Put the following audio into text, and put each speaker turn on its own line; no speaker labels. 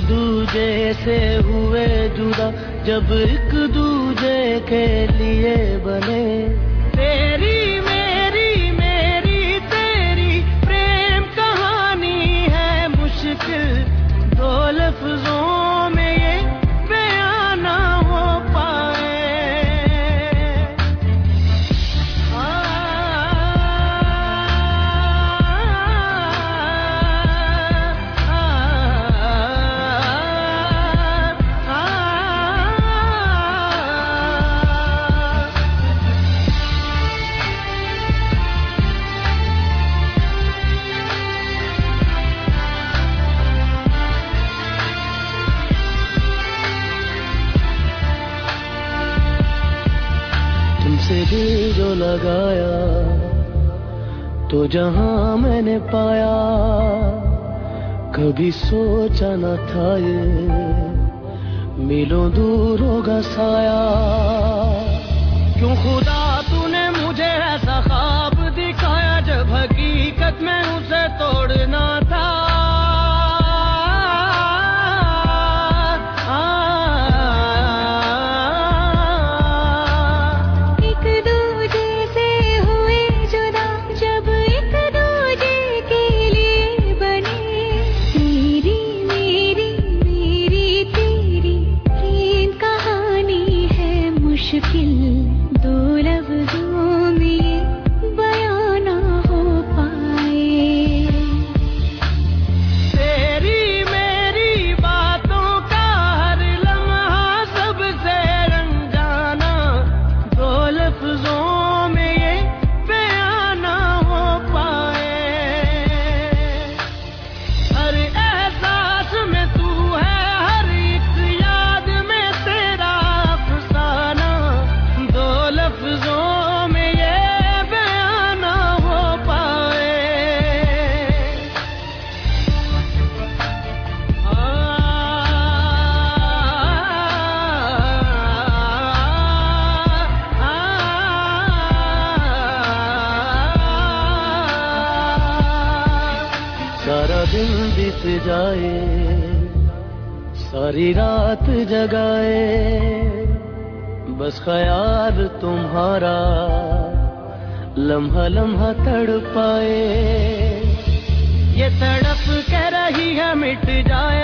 دوجے سے ہوئے جدا جب ایک دوجے کے لیے بنے۔ تیری دل جو لگایا تو جہاں میں نے پایا، کبھی سوچا نہ تھا یہ ملو دور ہوگا سایہ۔ کیوں خدا دن بیت جائے، ساری رات جگائے۔ بس خیال تمہارا، لمحہ لمحہ تڑ پائے یہ تڑپ کر رہی ہے، مٹ جائے۔